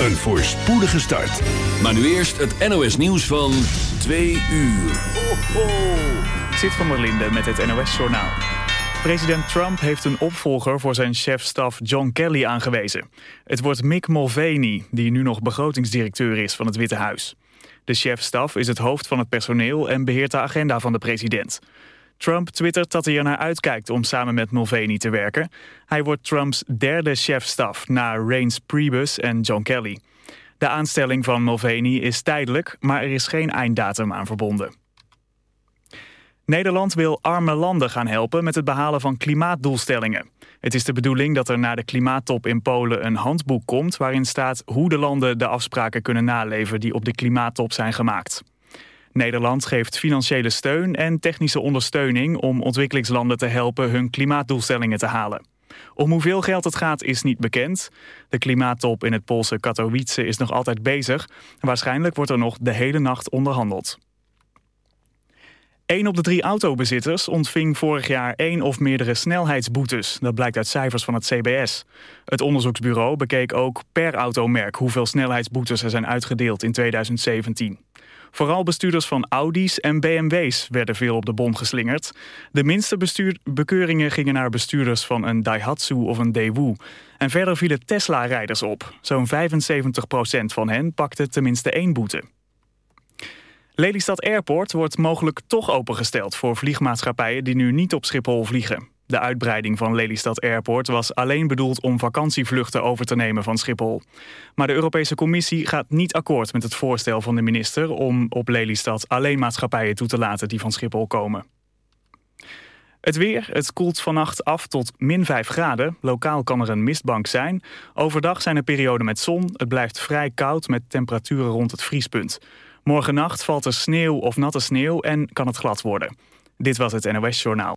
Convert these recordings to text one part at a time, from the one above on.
Een voorspoedige start. Maar nu eerst het NOS nieuws van 2 uur. Ho, ho. Zit van der met het NOS Journaal. President Trump heeft een opvolger voor zijn chef-staf John Kelly aangewezen. Het wordt Mick Mulvaney, die nu nog begrotingsdirecteur is van het Witte Huis. De chef-staf is het hoofd van het personeel en beheert de agenda van de president. Trump twittert dat hij er naar uitkijkt om samen met Mulvaney te werken. Hij wordt Trumps derde chef-staf na Reince Priebus en John Kelly. De aanstelling van Mulvaney is tijdelijk, maar er is geen einddatum aan verbonden. Nederland wil arme landen gaan helpen met het behalen van klimaatdoelstellingen. Het is de bedoeling dat er na de klimaattop in Polen een handboek komt... waarin staat hoe de landen de afspraken kunnen naleven die op de klimaattop zijn gemaakt. Nederland geeft financiële steun en technische ondersteuning om ontwikkelingslanden te helpen hun klimaatdoelstellingen te halen. Om hoeveel geld het gaat is niet bekend. De klimaattop in het Poolse Katowice is nog altijd bezig. Waarschijnlijk wordt er nog de hele nacht onderhandeld. Een op de drie autobezitters ontving vorig jaar één of meerdere snelheidsboetes. Dat blijkt uit cijfers van het CBS. Het onderzoeksbureau bekeek ook per automerk hoeveel snelheidsboetes er zijn uitgedeeld in 2017. Vooral bestuurders van Audi's en BMW's werden veel op de bom geslingerd. De minste bekeuringen gingen naar bestuurders van een Daihatsu of een Daewoo. En verder vielen Tesla-rijders op. Zo'n 75% van hen pakte tenminste één boete. Lelystad Airport wordt mogelijk toch opengesteld voor vliegmaatschappijen die nu niet op Schiphol vliegen. De uitbreiding van Lelystad Airport was alleen bedoeld om vakantievluchten over te nemen van Schiphol. Maar de Europese Commissie gaat niet akkoord met het voorstel van de minister om op Lelystad alleen maatschappijen toe te laten die van Schiphol komen. Het weer, het koelt vannacht af tot min 5 graden. Lokaal kan er een mistbank zijn. Overdag zijn er perioden met zon. Het blijft vrij koud met temperaturen rond het vriespunt. Morgennacht valt er sneeuw of natte sneeuw en kan het glad worden. Dit was het NOS Journaal.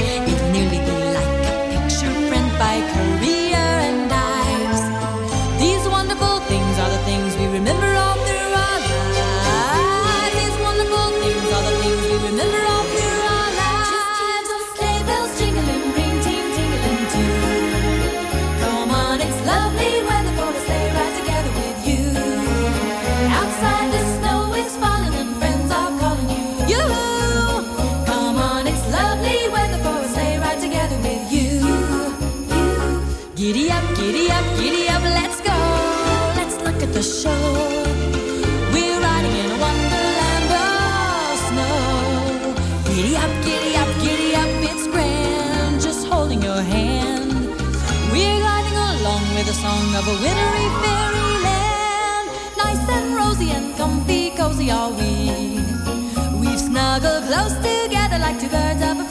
Close together like two birds of a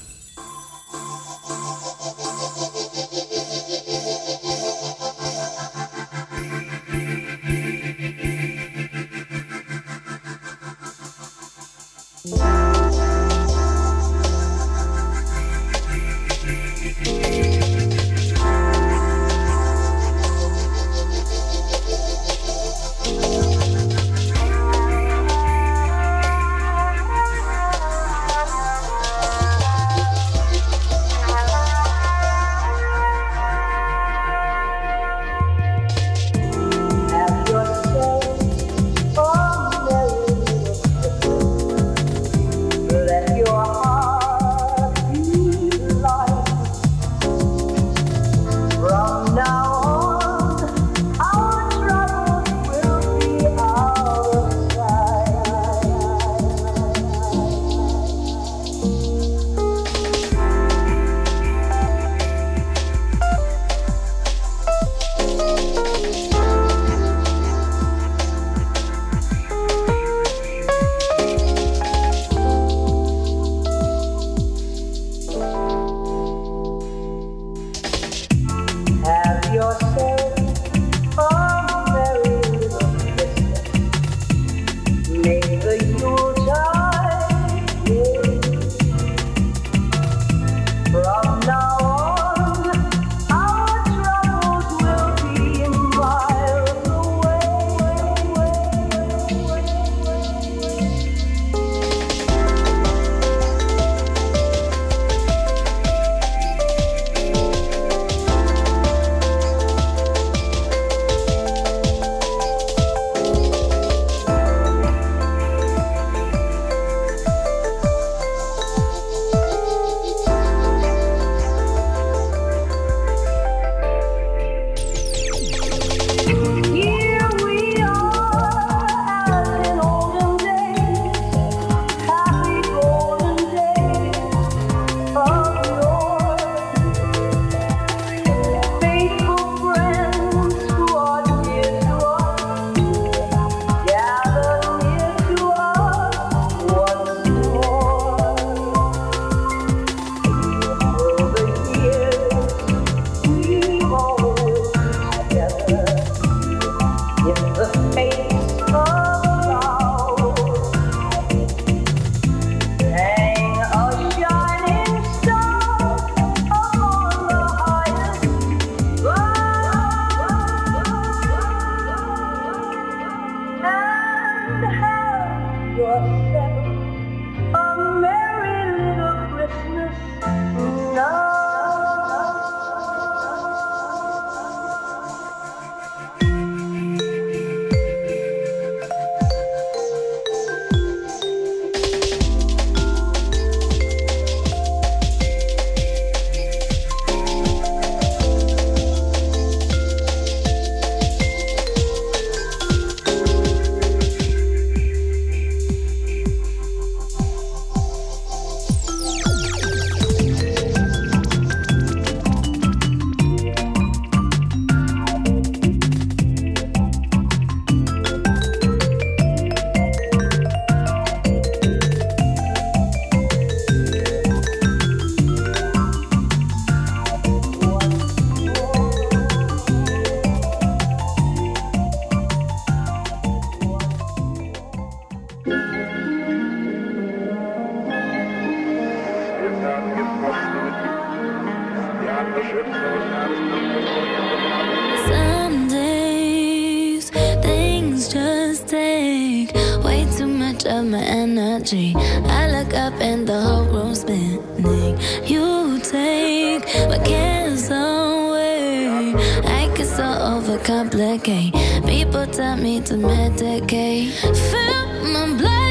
Okay, Fill my blood.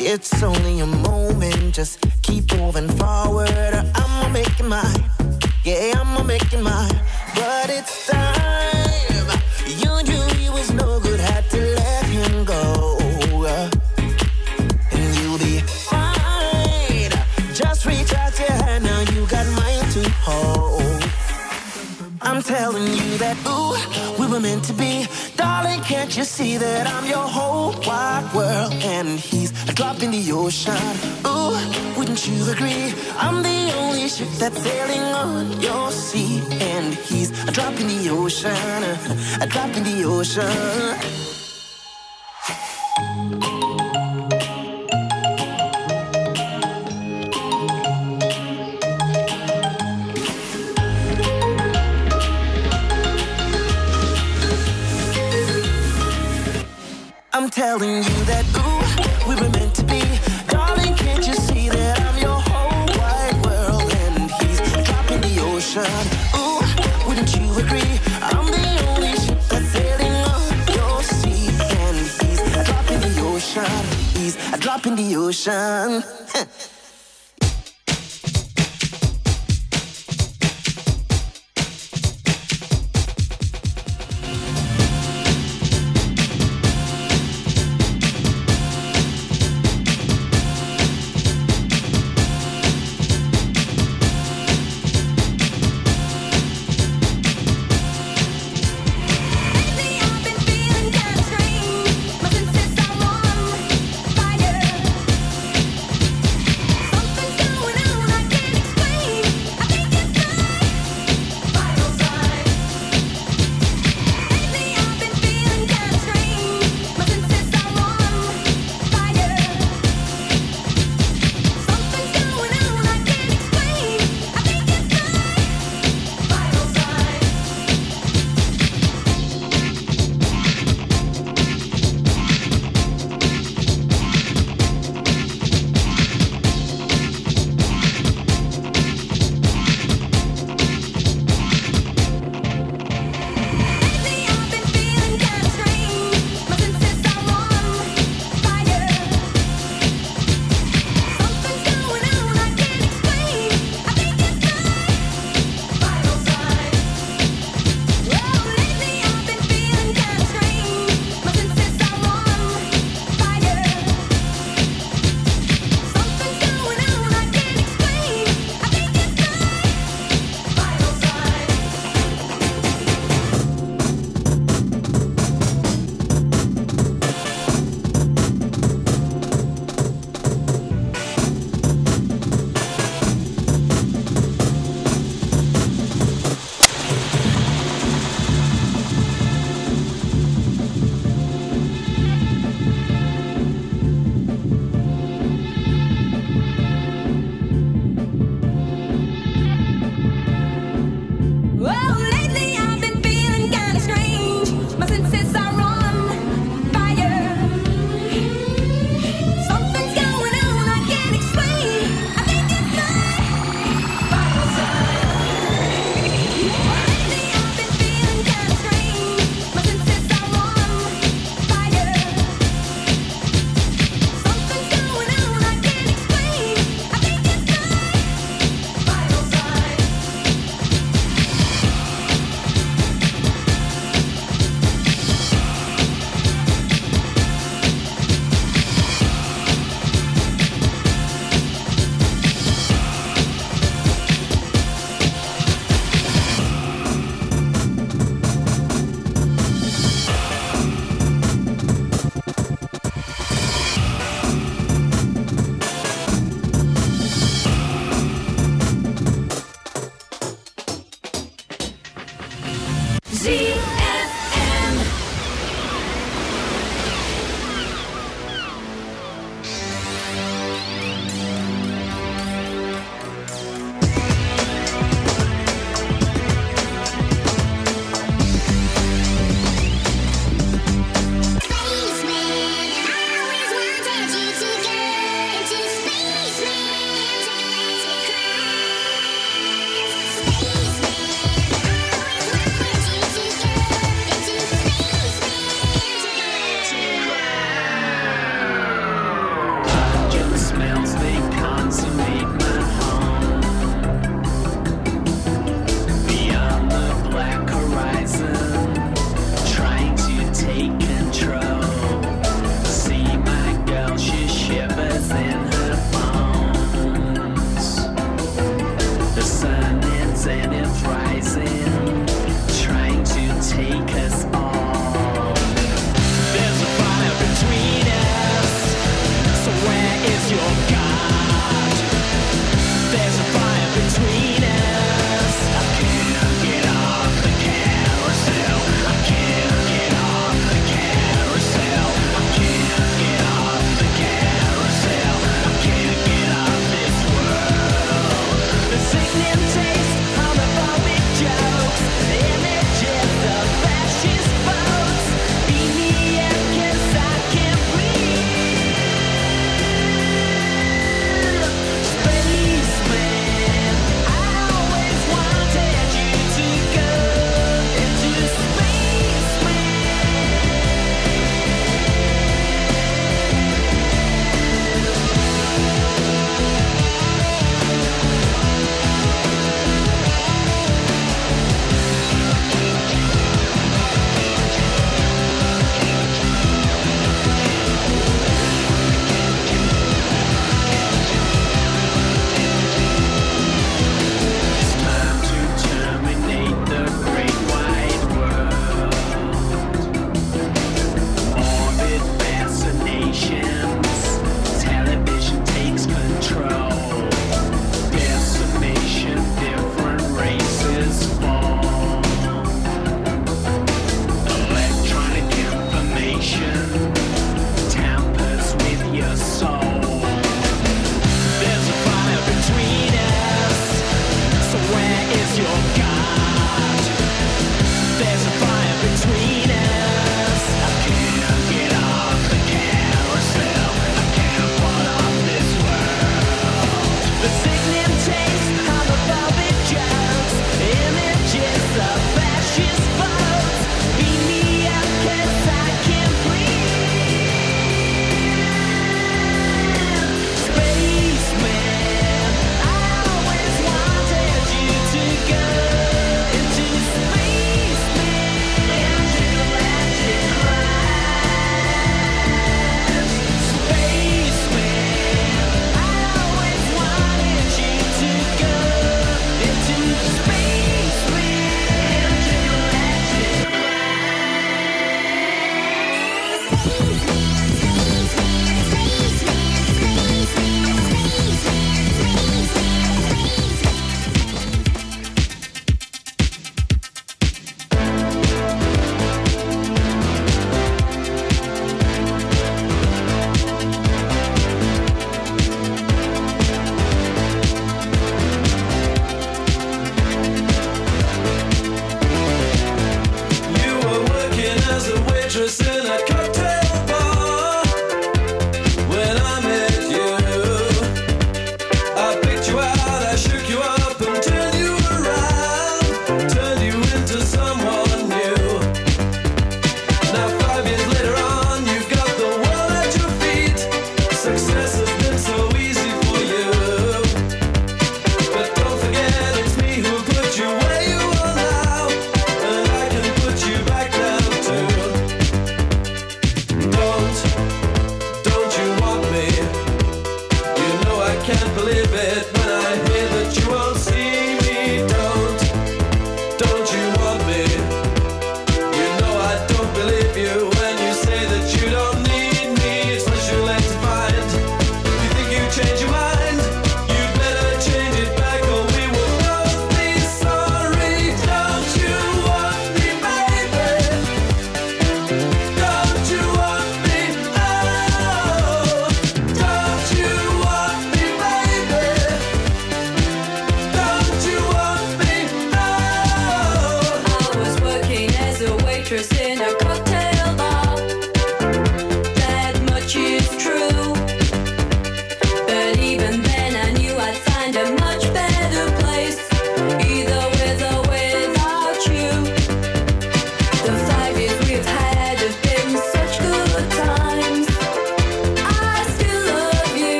It's only a moment. Just keep moving forward. I'ma make it mine. Yeah, I'ma make it mine. But it's time. You knew he was no good. Had to let him go. And you'll be fine. Just reach out your hand. Now you got mine to hold. I'm telling you that, ooh, we were meant to be. Darling, can't you see that I'm your whole wide world? And he's drop in the ocean. Ooh, wouldn't you agree? I'm the only ship that's sailing on your sea. And he's a drop in the ocean. A drop in the ocean. Drop in the ocean.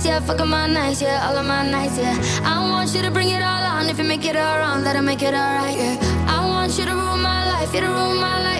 nights, yeah, fucking my nights, yeah, all of my nights, yeah. I want you to bring it all on. If you make it all wrong, that'll make it all right, yeah. I want you to rule my life, you to rule my life.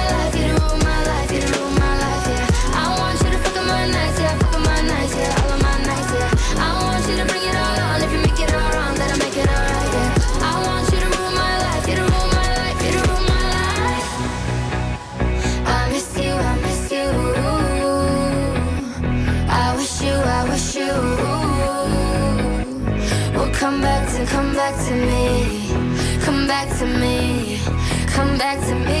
back to me.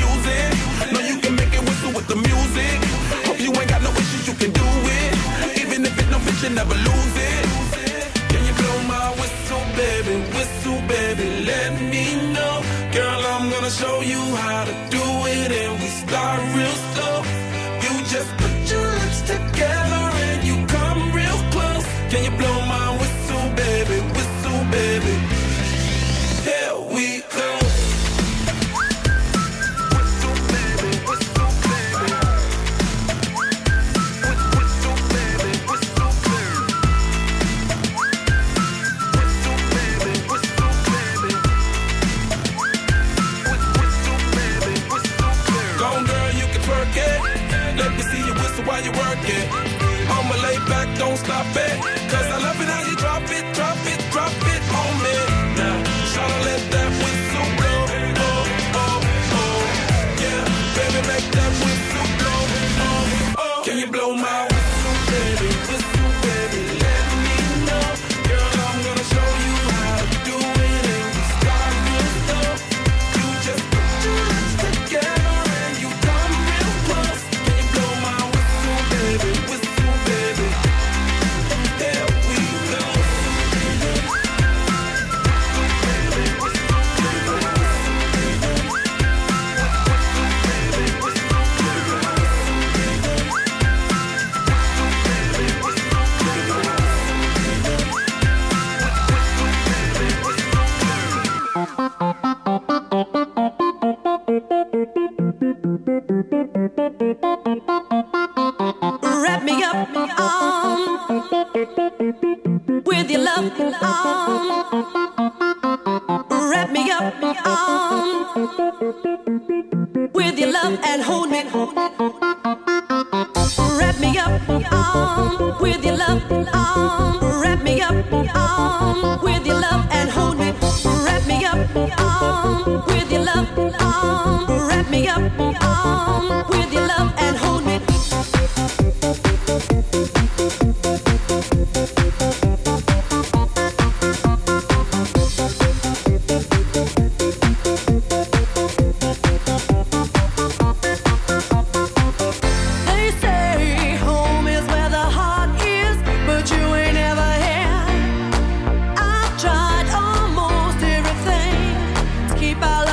back, don't stop it. Cause I love it how you drop it, drop it, drop it.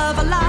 love alive.